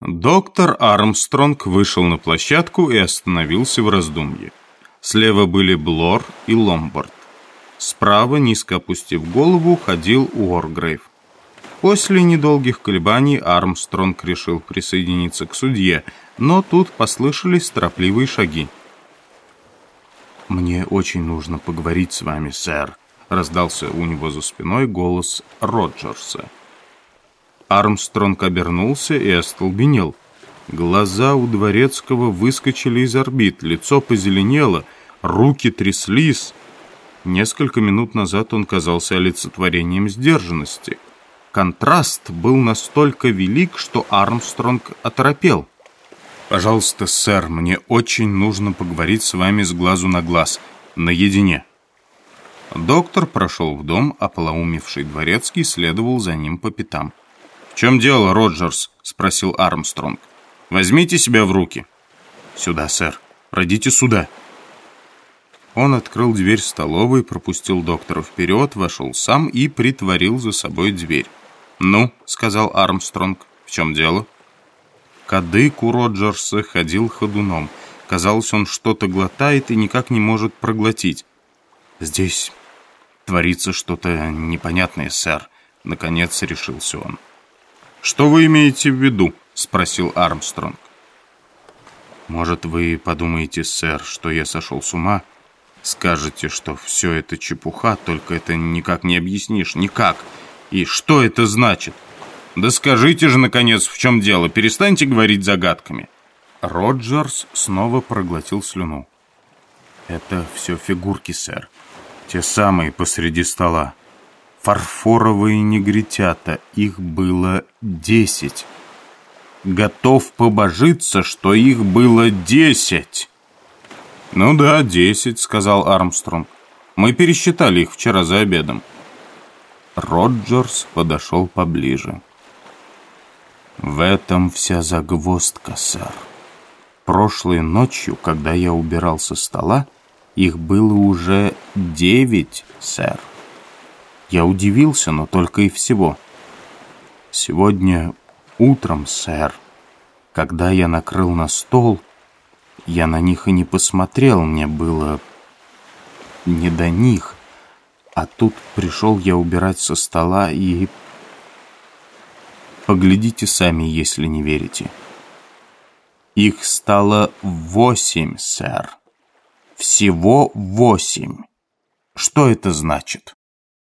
Доктор Армстронг вышел на площадку и остановился в раздумье. Слева были Блор и Ломбард. Справа, низко опустив голову, ходил Уоргрейв. После недолгих колебаний Армстронг решил присоединиться к судье, но тут послышались торопливые шаги. «Мне очень нужно поговорить с вами, сэр», — раздался у него за спиной голос Роджерса. Армстронг обернулся и остолбенел. Глаза у Дворецкого выскочили из орбит, лицо позеленело, руки тряслись. Несколько минут назад он казался олицетворением сдержанности. Контраст был настолько велик, что Армстронг оторопел. «Пожалуйста, сэр, мне очень нужно поговорить с вами с глазу на глаз, наедине». Доктор прошел в дом, а полоумевший дворецкий следовал за ним по пятам чем дело, Роджерс?» — спросил Армстронг. «Возьмите себя в руки». «Сюда, сэр. Пройдите сюда». Он открыл дверь столовой, пропустил доктора вперед, вошел сам и притворил за собой дверь. «Ну», — сказал Армстронг, — «в чем дело?» Кадык у Роджерса ходил ходуном. Казалось, он что-то глотает и никак не может проглотить. «Здесь творится что-то непонятное, сэр», — наконец решился он. «Что вы имеете в виду?» — спросил Армстронг. «Может, вы подумаете, сэр, что я сошел с ума? Скажете, что все это чепуха, только это никак не объяснишь, никак. И что это значит? Да скажите же, наконец, в чем дело, перестаньте говорить загадками». Роджерс снова проглотил слюну. «Это все фигурки, сэр. Те самые посреди стола фарфоровые негритята. Их было десять. Готов побожиться, что их было десять. «Ну да, десять», — сказал Армстронг. «Мы пересчитали их вчера за обедом». Роджерс подошел поближе. «В этом вся загвоздка, сэр. Прошлой ночью, когда я убирал со стола, их было уже девять, сэр. Я удивился, но только и всего. Сегодня утром, сэр, когда я накрыл на стол, я на них и не посмотрел, мне было не до них. А тут пришел я убирать со стола и... Поглядите сами, если не верите. Их стало восемь, сэр. Всего восемь. Что это значит?